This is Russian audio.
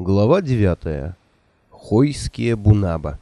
Глава 9. Хойские бунаба.